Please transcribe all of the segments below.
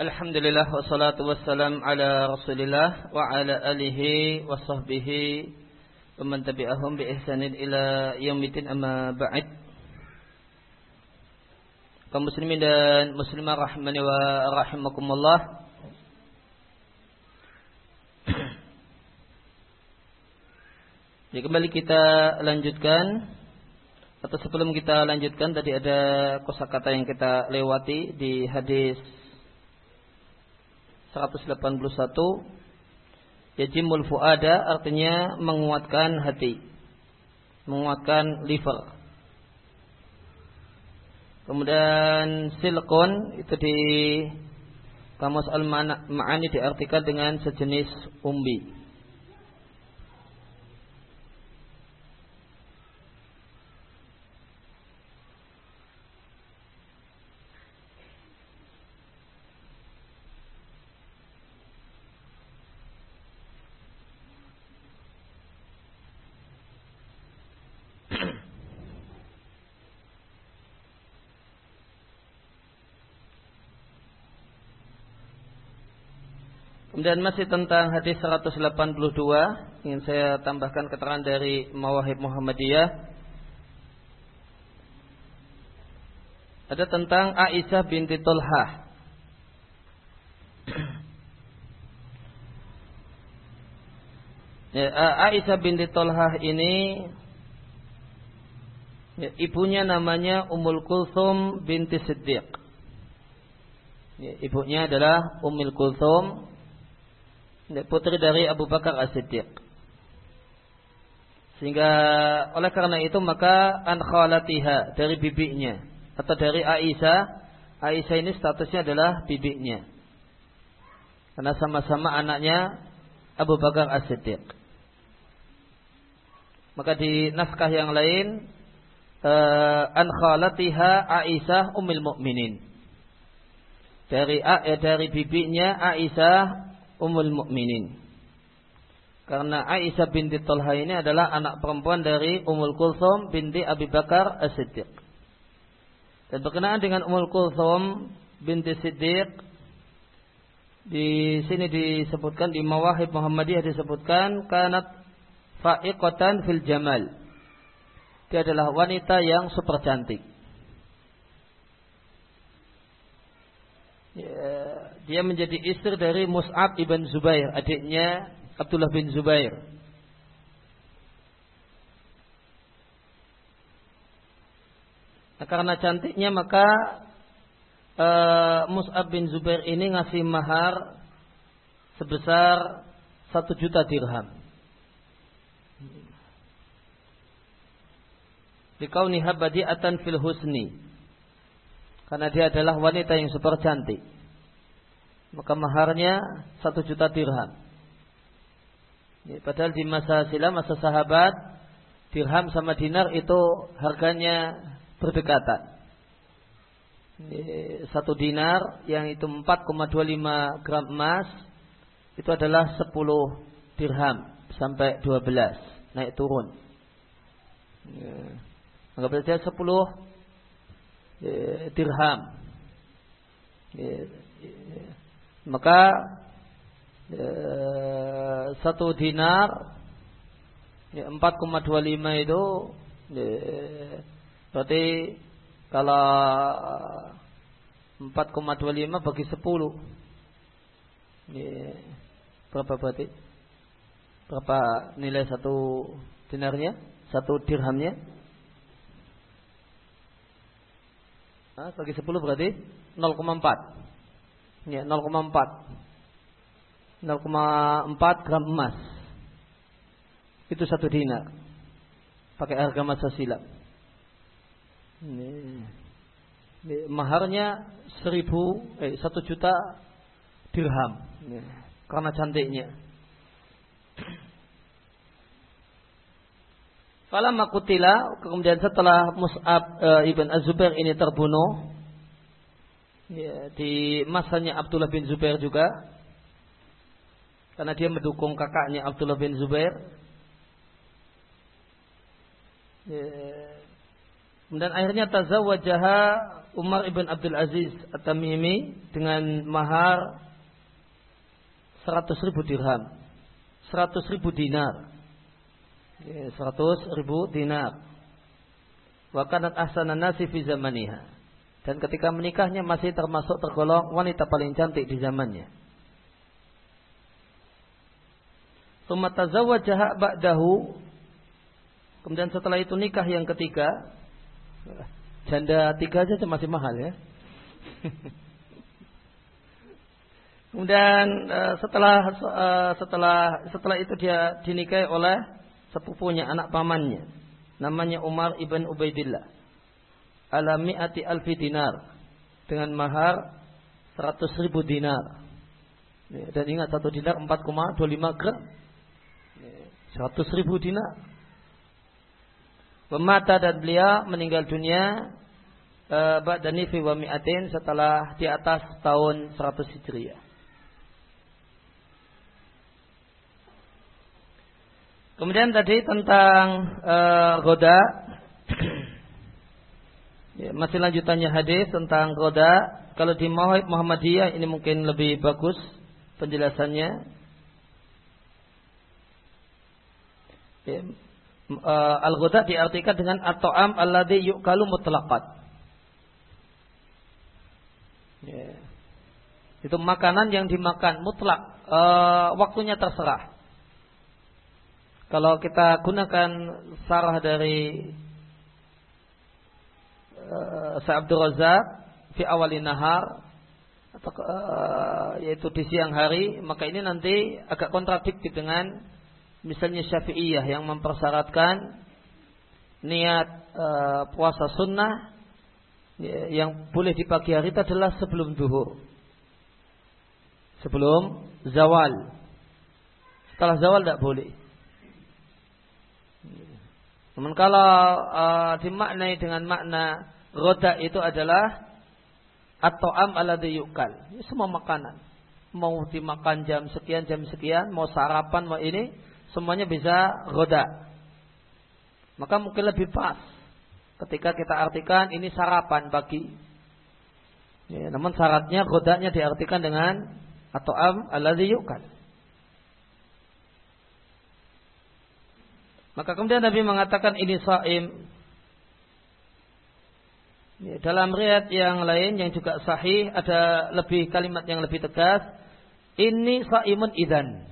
Alhamdulillah wassalatu wassalam ala Rasulillah wa ala alihi wa sahbihi wa man tabi'ahum bi ihsanin ila yaumil amma ba'd. Kaum muslimin dan muslimah rahimani wa rahimakumullah. Jadi kembali kita lanjutkan atau sebelum kita lanjutkan tadi ada kosakata yang kita lewati di hadis 181 Yajimul fuada artinya menguatkan hati Menguatkan liver. Kemudian silikon itu di Kamus al-ma'ani diartikan dengan sejenis umbi Kemudian masih tentang hadis 182 ingin saya tambahkan keterangan dari Mawahib Muhammadiyah. Ada tentang Aisyah binti Tulhah. ya, Aisyah binti Tulhah ini ya, ibunya namanya Ummul Kulthum binti Siddiq. Ya, ibunya adalah Ummul Kulthum putri dari Abu Bakar As-Siddiq. Sehingga oleh karena itu maka an khalatiha dari bibinya atau dari Aisyah, Aisyah ini statusnya adalah bibinya. Karena sama-sama anaknya Abu Bakar As-Siddiq. Maka di naskah yang lain uh, an khalatiha Aisyah ummul mukminin. Dari eh, dari bibinya Aisyah Ummul Mukminin. Karena Aisyah binti Talha ini adalah anak perempuan dari Ummul Kulthum binti Abi Bakar As-Siddiq. Dan berkenaan dengan Ummul Kulthum binti Siddiq di sini disebutkan di Mawahib Muhammadiyah disebutkan kanat fa'iqatan fil jamal. Dia adalah wanita yang super cantik. Ya, dia menjadi istri dari Mus'ab ibn Zubair, adiknya Abdullah bin Zubair. Nah, karena cantiknya maka uh, Mus'ab bin Zubair ini ngasih mahar sebesar satu juta dirham. Dikauniha badi'atan fil husni karena dia adalah wanita yang super cantik. Maka maharnya satu juta dirham. Ya, padahal di masa silam, masa sahabat, dirham sama dinar itu harganya berdekatan. Ya, satu dinar yang itu 4,25 gram emas itu adalah 10 dirham sampai 12 naik turun. Ya. Anggap saja 10 Eh, dirham. Eh, maka eh, satu dinar 4,25 itu berarti kalau 4,25 bagi 10 berapa berarti? Berapa nilai satu dinarnya? Satu dirhamnya? Nah, bagi 10 berarti 0,4. Ya, 0,4. 0,4 gram emas. Itu satu dinar. Pakai harga masa silam. Ini, ini maharnya seribu, eh, satu juta dirham. Ini, karena cantiknya. Fala makutila kemudian setelah Mus'ab e, ibn Az-Zubair ini terbunuh ya, di masanya Abdullah bin Zubair juga karena dia mendukung kakaknya Abdullah bin Zubair ya, Kemudian akhirnya tazawwajaha Umar ibn Abdul Aziz At-Tamimi dengan mahar 100 ribu dirham. 100 ribu dinar. 100 ribu dinar. Wa kanat ahsanan nasi fi zamaniha. Dan ketika menikahnya masih termasuk tergolong wanita paling cantik di zamannya. Tsumma tazawwajaha ba'dahu. Kemudian setelah itu nikah yang ketiga Janda tiga aja masih mahal ya. Kemudian uh, setelah uh, setelah setelah itu dia dinikahi oleh sepupunya anak pamannya. Namanya Umar ibn Ubaidillah. Alami ati alfi dinar. Dengan mahar 100 ribu dinar. Ya, dan ingat satu dinar 4,25 gram. 100 ribu dinar. Pemata dan beliau meninggal dunia uh, ba'da nifi wa mi'atin setelah di atas tahun 100 Hijriah. Kemudian tadi tentang uh, goda ya, masih lanjutannya hadis tentang goda. Kalau di Muhammadiyah ini mungkin lebih bagus penjelasannya. Ya, uh, al-ghuda diartikan dengan at-ta'am alladhi yu'kalu mutlaqat. Yeah. Itu makanan yang dimakan mutlak, uh, waktunya terserah. Kalau kita gunakan sarah dari uh, Sa'abdur Razak fi awali nahar atau uh, yaitu di siang hari, maka ini nanti agak kontradiktif dengan misalnya Syafi'iyah yang mempersyaratkan niat e, puasa sunnah ya, yang boleh di pagi hari itu adalah sebelum duhur. Sebelum zawal. Setelah zawal tidak boleh. Namun kalau e, dimaknai dengan makna roda itu adalah atau am ala yukal. Semua makanan. Mau dimakan jam sekian, jam sekian, mau sarapan, mau ini, semuanya bisa roda. Maka mungkin lebih pas ketika kita artikan ini sarapan pagi. Ya, namun syaratnya rodanya diartikan dengan atau am alladhi yukan. Maka kemudian Nabi mengatakan ini saim. Ya, dalam riat yang lain yang juga sahih ada lebih kalimat yang lebih tegas. Ini saimun idan.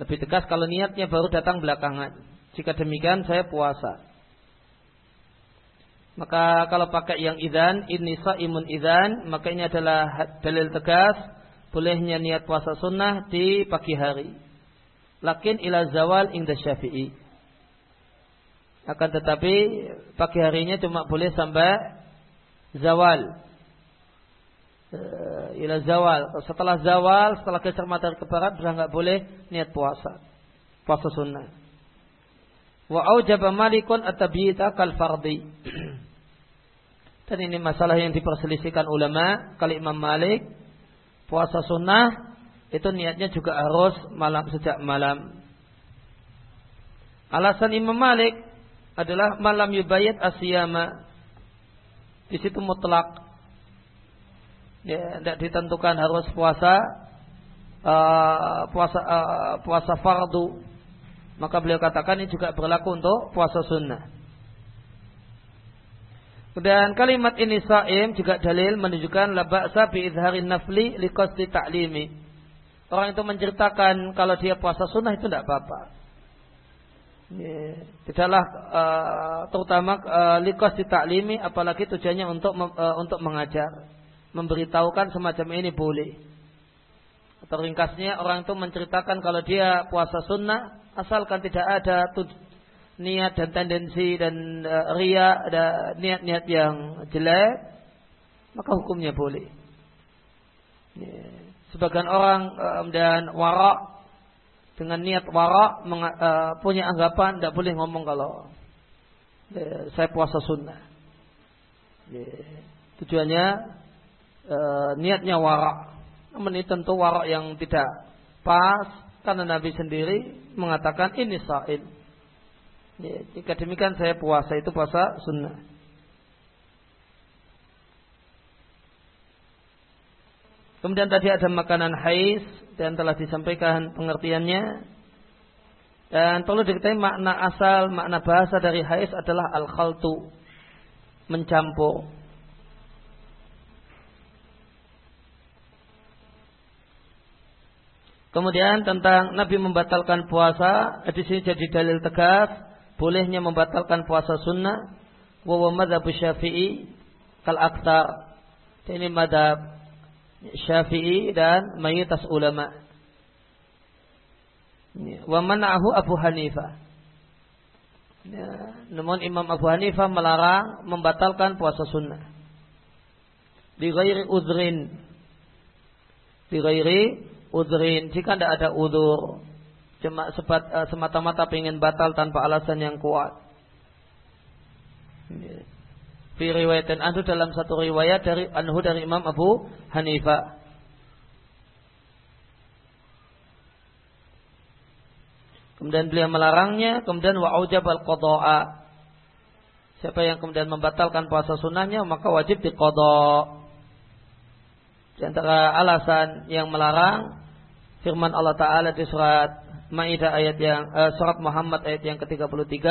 Lebih tegas kalau niatnya baru datang belakangan. Jika demikian saya puasa. Maka kalau pakai yang idan, ini imun idan, maka ini adalah dalil tegas bolehnya niat puasa sunnah di pagi hari. Lakin ila zawal inda syafi'i. Akan tetapi pagi harinya cuma boleh sampai zawal. Eh, ila zawal. Setelah zawal, setelah geser matahari ke barat, sudah nggak boleh niat puasa. Puasa sunnah. Wa aujaba malikun atabiyita kal fardi. Dan ini masalah yang diperselisihkan ulama. Kali Imam Malik, puasa sunnah itu niatnya juga harus malam sejak malam. Alasan Imam Malik adalah malam yubayat asyama. Di situ mutlak ya, tidak ditentukan harus puasa uh, puasa uh, puasa fardu maka beliau katakan ini juga berlaku untuk puasa sunnah Kemudian kalimat ini saim juga dalil menunjukkan la ba'sa bi nafli li qasdi ta'limi. Orang itu menceritakan kalau dia puasa sunnah itu tidak apa-apa. Tidaklah uh, terutama uh, li qasdi ta'limi apalagi tujuannya untuk uh, untuk mengajar memberitahukan semacam ini boleh. Atau ringkasnya orang itu menceritakan kalau dia puasa sunnah asalkan tidak ada niat dan tendensi dan uh, ria ada niat-niat yang jelek maka hukumnya boleh. Ya. Sebagian orang dan warak dengan niat warak uh, punya anggapan tidak boleh ngomong kalau uh, saya puasa sunnah. Ya. Tujuannya e, niatnya warak. Namun ini tentu warak yang tidak pas karena Nabi sendiri mengatakan ini sa'id. Ya, jika demikian saya puasa itu puasa sunnah. Kemudian tadi ada makanan hais dan telah disampaikan pengertiannya. Dan perlu diketahui makna asal, makna bahasa dari hais adalah al-khaltu. Mencampur. Kemudian tentang Nabi membatalkan puasa, di sini jadi dalil tegas bolehnya membatalkan puasa sunnah. Wa madhab syafi'i kal aktar. Ini madhab Syafi'i dan mayoritas ulama. Wa mana'ahu Abu Hanifah. Ya, namun Imam Abu Hanifah melarang membatalkan puasa sunnah. Di ghairi udhrin. Di ghairi udhrin. Jika tidak ada udhur. Cuma uh, semata-mata ingin batal tanpa alasan yang kuat. Ya. Fi riwayatin anhu dalam satu riwayat dari anhu dari Imam Abu Hanifah. Kemudian beliau melarangnya, kemudian wa'ujab al-qada'a. Siapa yang kemudian membatalkan puasa sunnahnya, maka wajib diqada. Di antara alasan yang melarang firman Allah Taala di surat Maidah ayat yang uh, surat Muhammad ayat yang ke-33,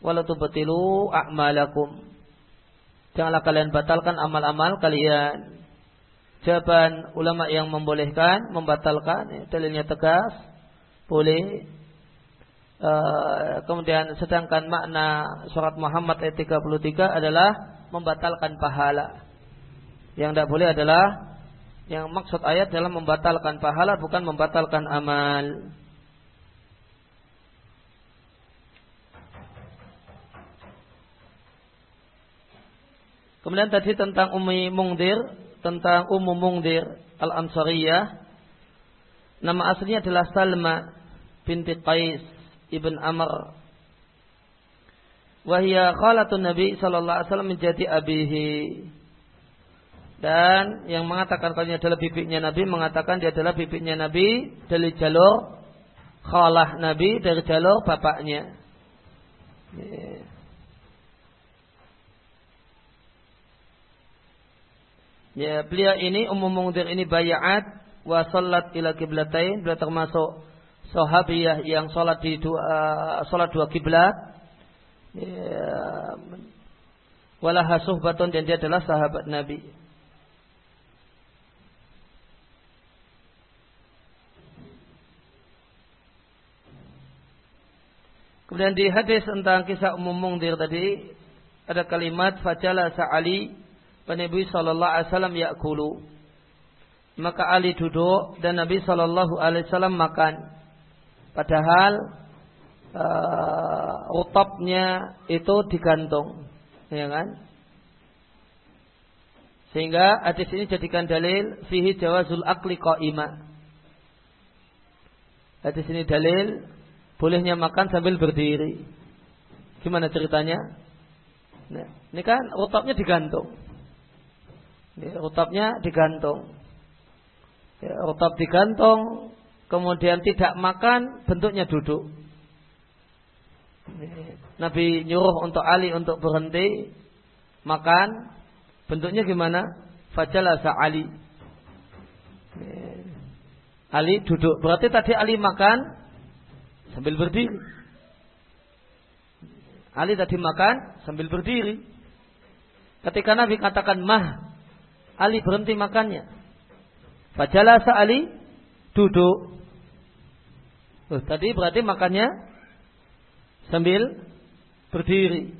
"Wala tubtilu a'malakum." Janganlah kalian batalkan amal-amal kalian. Jawaban ulama yang membolehkan, membatalkan, ya, dalilnya tegas, boleh. E, kemudian sedangkan makna surat Muhammad ayat 33 adalah membatalkan pahala. Yang tidak boleh adalah yang maksud ayat adalah membatalkan pahala bukan membatalkan amal. Kemudian tadi tentang Ummi Mungdir, tentang Ummu Mungdir Al-Ansariyah. Nama aslinya adalah Salma binti Qais ibn Amr. Wahia khalatun Nabi sallallahu alaihi wasallam menjadi abihi. Dan yang mengatakan kalau ini adalah bibiknya Nabi mengatakan dia adalah bibiknya Nabi dari jalur khalah Nabi dari jalur bapaknya. Yeah. Ya, beliau ini Ummu Mungdir ini bayat wa salat ila kiblatain, beliau termasuk sahabiyah yang salat di dua uh, salat dua kiblat. Ya, walaha suhbatun dan dia adalah sahabat Nabi. Kemudian di hadis tentang kisah Ummu Mungdir tadi ada kalimat fajala sa'ali Nabi Shallallahu Alaihi Wasallam yakulu. Maka Ali duduk dan Nabi Shallallahu Alaihi Wasallam makan. Padahal uh, rutopnya itu digantung, ya kan? Sehingga hadis ini jadikan dalil fihi jawazul akli qaima. Hadis ini dalil bolehnya makan sambil berdiri. Gimana ceritanya? Nah, ini kan rutopnya digantung. Ya, utapnya digantung. Ya, utap digantung, kemudian tidak makan, bentuknya duduk. Ya, Nabi nyuruh untuk Ali untuk berhenti makan, bentuknya gimana? Fajalasa Ali. Ya, Ali duduk. Berarti tadi Ali makan sambil berdiri. Ali tadi makan sambil berdiri. Ketika Nabi katakan mah, Ali berhenti makannya. Fajalasa Ali duduk. Oh, tadi berarti makannya sambil berdiri.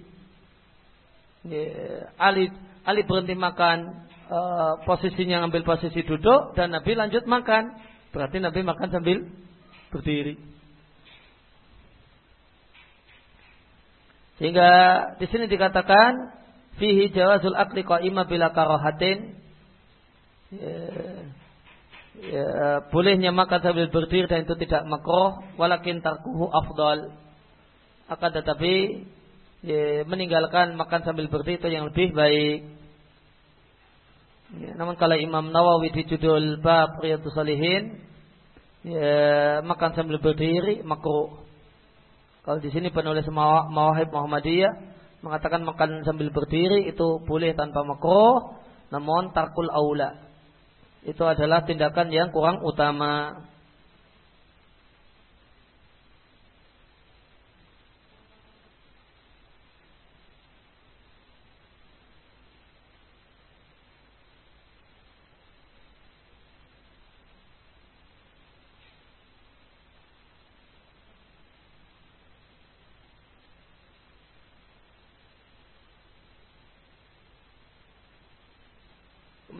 Ali Ali berhenti makan uh, posisinya ngambil posisi duduk dan Nabi lanjut makan. Berarti Nabi makan sambil berdiri. Sehingga di sini dikatakan fihi jawazul akli qa'ima bila karahatin ya, ya, bolehnya makan sambil berdiri dan itu tidak makroh walakin tarkuhu afdal. Akan tetapi ya, meninggalkan makan sambil berdiri itu yang lebih baik. Ya, namun kalau Imam Nawawi di judul bab Riyadus Salihin ya, makan sambil berdiri makruh. Kalau di sini penulis Mawahib Muhammadiyah mengatakan makan sambil berdiri itu boleh tanpa makruh, namun tarkul aula. Itu adalah tindakan yang kurang utama.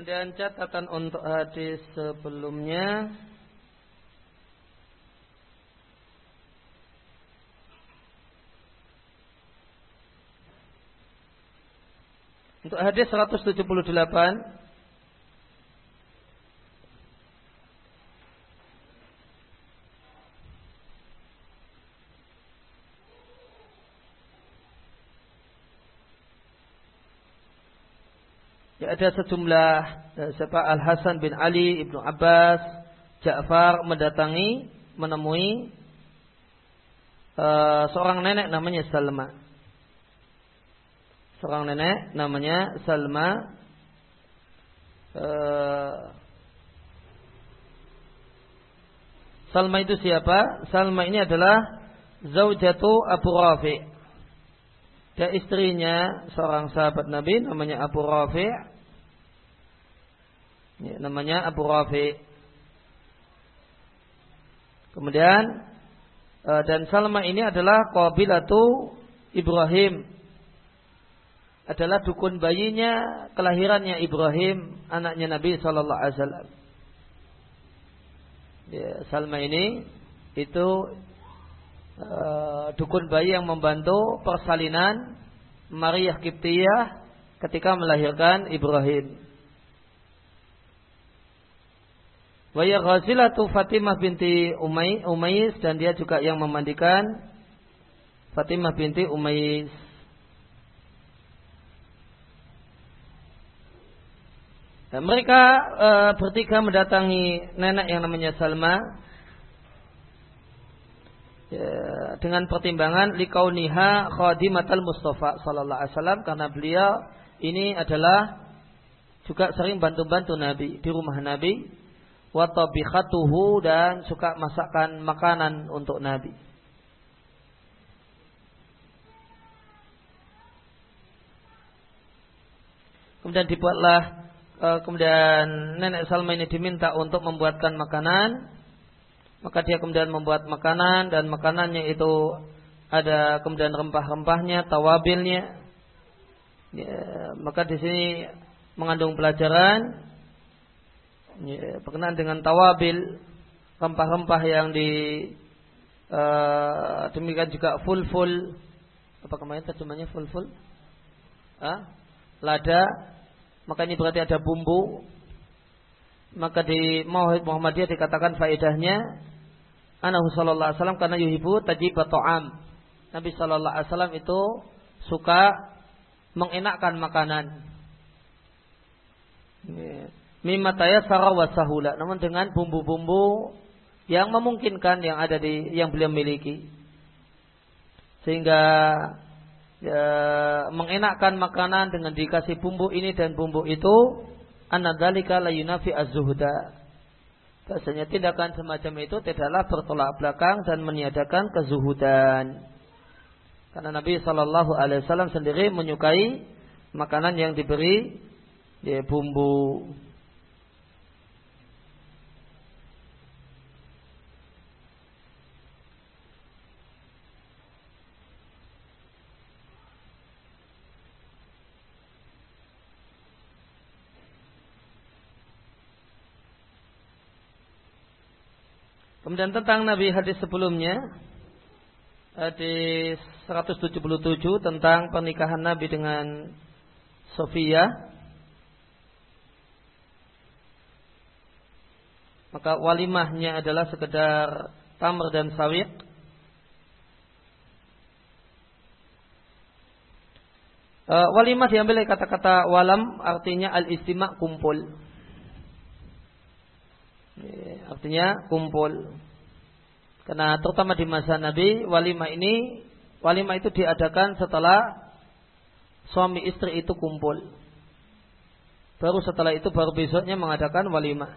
Kemudian catatan untuk hadis sebelumnya. Untuk hadis 178 ada sejumlah eh, siapa Al Hasan bin Ali ibnu Abbas Ja'far mendatangi menemui uh, seorang nenek namanya Salma. Seorang nenek namanya Salma. Uh, Salma itu siapa? Salma ini adalah zaujatu Abu Rafi. Dia istrinya seorang sahabat Nabi namanya Abu Rafi ya, namanya Abu Rafi. Kemudian uh, dan Salma ini adalah qabilatu Ibrahim. Adalah dukun bayinya kelahirannya Ibrahim, anaknya Nabi sallallahu alaihi wasallam. Ya, Salma ini itu uh, dukun bayi yang membantu persalinan Maria Kiptiyah ketika melahirkan Ibrahim. Waya Ghazilatu Fatimah binti Umay, Umais dan dia juga yang memandikan Fatimah binti Umais. Dan mereka e, bertiga mendatangi nenek yang namanya Salma ya, dengan pertimbangan likauniha khadimatal Mustafa sallallahu alaihi wasallam karena beliau ini adalah juga sering bantu-bantu Nabi di rumah Nabi watabikhatuhu dan suka masakan makanan untuk Nabi. Kemudian dibuatlah e, kemudian nenek Salma ini diminta untuk membuatkan makanan. Maka dia kemudian membuat makanan dan makanannya itu ada kemudian rempah-rempahnya, tawabilnya. Ya, maka di sini mengandung pelajaran ya, berkenaan dengan tawabil rempah-rempah yang di uh, demikian juga full-full apa kemarin terjemahnya full-full ah lada. Maka ini berarti ada bumbu. Maka di Muhammadiyah dikatakan faedahnya anahu sallallahu alaihi wasallam karena yuhibu tajib ta'am. Nabi sallallahu alaihi wasallam itu suka mengenakkan makanan mimma tayassara wa sahula namun dengan bumbu-bumbu yang memungkinkan yang ada di yang beliau miliki sehingga ya, mengenakkan makanan dengan dikasih bumbu ini dan bumbu itu anadzalika la yunafi az-zuhda Bahasanya tindakan semacam itu tidaklah bertolak belakang dan meniadakan kezuhudan. Karena Nabi Shallallahu Alaihi Wasallam sendiri menyukai makanan yang diberi ya, bumbu. Kemudian tentang Nabi hadis sebelumnya hadis 177 tentang pernikahan Nabi dengan Sofia. Maka walimahnya adalah sekedar tamr dan sawit uh, walimah diambil dari kata-kata walam artinya al-istima' kumpul artinya kumpul. Karena terutama di masa Nabi, walimah ini, walimah itu diadakan setelah suami istri itu kumpul. Baru setelah itu, baru besoknya mengadakan walimah.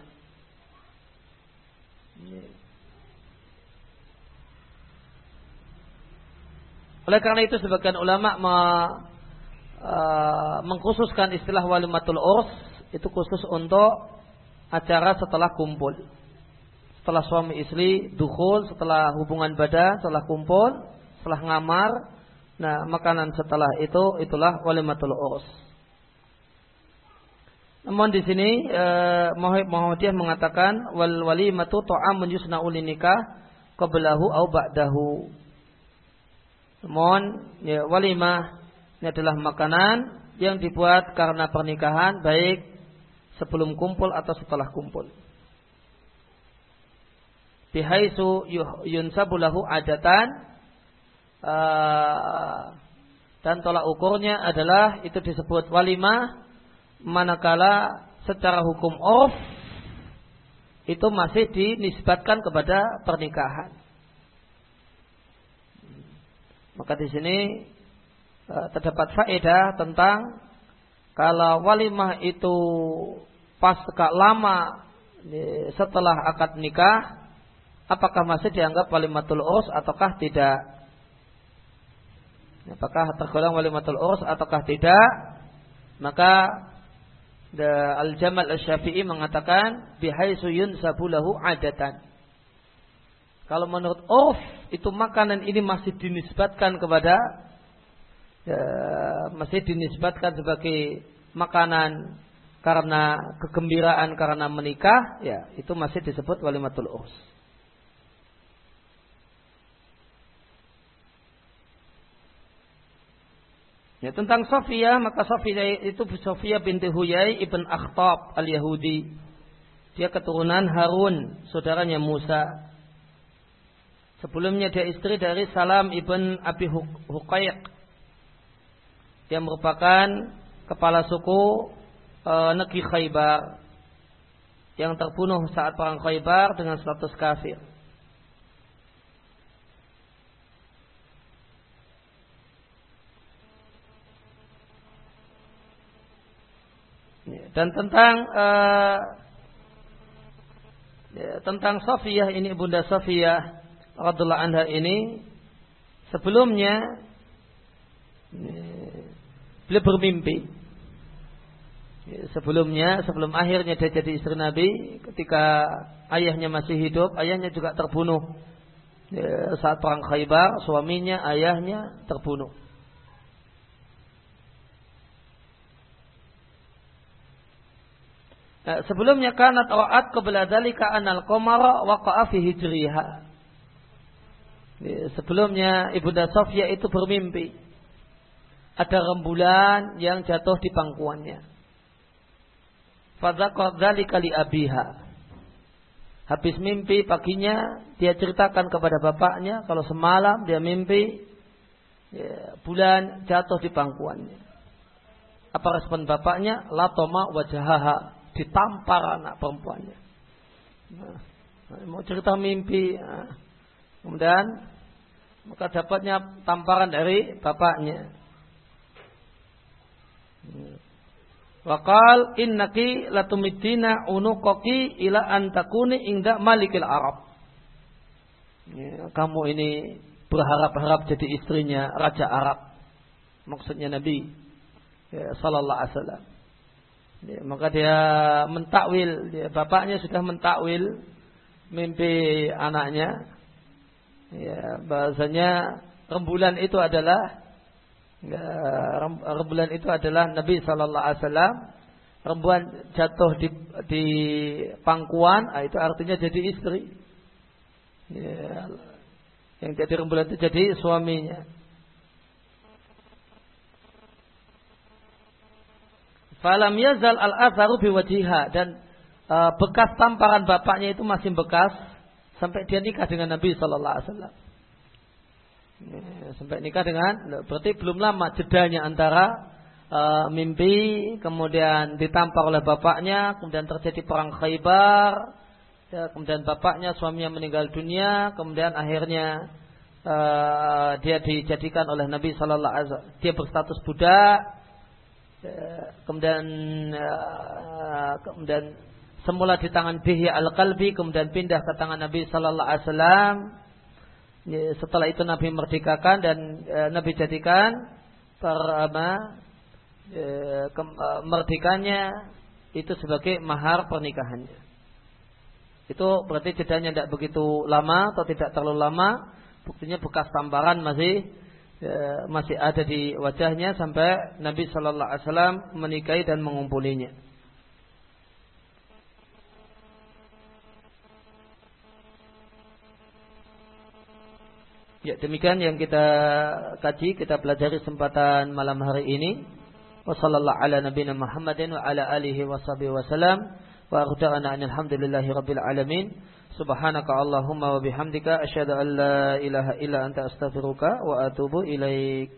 Oleh karena itu sebagian ulama me, uh, mengkhususkan istilah walimatul urs itu khusus untuk acara setelah kumpul. Setelah suami istri dukhul, setelah hubungan badan, setelah kumpul, setelah ngamar, nah makanan setelah itu itulah walimatul urs. Namun di sini eh, Muhammadiyah mengatakan wal walimatu ta'amun yusna'u nikah qablahu au ba'dahu. Namun ya, walimah ini adalah makanan yang dibuat karena pernikahan baik sebelum kumpul atau setelah kumpul. Bihaisu yunsabulahu adatan uh, dan tolak ukurnya adalah itu disebut walimah manakala secara hukum off itu masih dinisbatkan kepada pernikahan. Maka di sini e, terdapat faedah tentang kalau walimah itu pas lama setelah akad nikah, apakah masih dianggap walimatul urs ataukah tidak? Apakah tergolong walimatul urs ataukah tidak? Maka Al-Jamal Al-Syafi'i mengatakan bihaisu yunsabu lahu adatan. Kalau menurut Urf itu makanan ini masih dinisbatkan kepada ya, masih dinisbatkan sebagai makanan karena kegembiraan karena menikah, ya itu masih disebut walimatul urs. Ya, tentang Sofia, maka Sofia itu Sofia binti Huyai ibn Akhtab al-Yahudi. Dia keturunan Harun, saudaranya Musa. Sebelumnya dia istri dari Salam ibn Abi Huqaiq. Dia merupakan kepala suku e, negeri Khaybar yang terbunuh saat perang Khaybar dengan status kafir. Dan tentang uh, ya, tentang Sofiyah ini Bunda Sofiyah radhiallahu anha ini sebelumnya ya, beliau bermimpi. Ya, sebelumnya sebelum akhirnya dia jadi istri Nabi ketika ayahnya masih hidup ayahnya juga terbunuh. Ya, saat perang Khaybar suaminya ayahnya terbunuh. Eh, sebelumnya kanat ra'at qabla dzalika anal qamara waqa'a fi hijriha. Sebelumnya Ibunda Sofia itu bermimpi ada rembulan yang jatuh di pangkuannya. Fadzakar dzalika li abiha. Habis mimpi paginya dia ceritakan kepada bapaknya kalau semalam dia mimpi ya, bulan jatuh di pangkuannya. Apa respon bapaknya? Latoma wajahaha ditampar anak perempuannya. Nah, mau cerita mimpi, nah, kemudian maka dapatnya tamparan dari bapaknya. Wakal innaki latumitina unukoki ila antakuni ingda malikil Arab. Ya, kamu ini berharap-harap jadi istrinya Raja Arab. Maksudnya Nabi ya, Sallallahu Alaihi Wasallam. Ya, maka dia mentakwil, dia, bapaknya sudah mentakwil mimpi anaknya. Ya, bahasanya rembulan itu adalah ya, rembulan itu adalah Nabi Shallallahu Alaihi Wasallam. Rembulan jatuh di, di pangkuan, ah, itu artinya jadi istri. Ya, yang jadi rembulan itu jadi suaminya. Falam yazal al-atharu biwajiha dan uh, bekas tamparan bapaknya itu masih bekas sampai dia nikah dengan Nabi sallallahu alaihi wasallam. Sampai nikah dengan berarti belum lama jedanya antara uh, mimpi kemudian ditampar oleh bapaknya, kemudian terjadi perang Khaybar, Ya, kemudian bapaknya suaminya meninggal dunia, kemudian akhirnya uh, dia dijadikan oleh Nabi Sallallahu Alaihi Wasallam. Dia berstatus budak, ya, kemudian uh, kemudian semula di tangan Bihi al-Qalbi, kemudian pindah ke tangan Nabi Sallallahu Alaihi Wasallam. Setelah itu Nabi merdekakan dan uh, Nabi jadikan perama uh, merdekanya itu sebagai mahar pernikahannya. Itu berarti jedanya tidak begitu lama atau tidak terlalu lama. Buktinya bekas tamparan masih ya, masih ada di wajahnya sampai Nabi Shallallahu Alaihi Wasallam menikahi dan mengumpulinya. Ya demikian yang kita kaji, kita pelajari kesempatan malam hari ini. Wassalamualaikum ala nabiyina Muhammadin wa ala alihi wa sahbihi. Wa arda'ana alhamdulillahi rabbil alamin. Subhanaka Allahumma wa bihamdika asyhadu an la ilaha illa anta astaghfiruka wa atubu ilaik.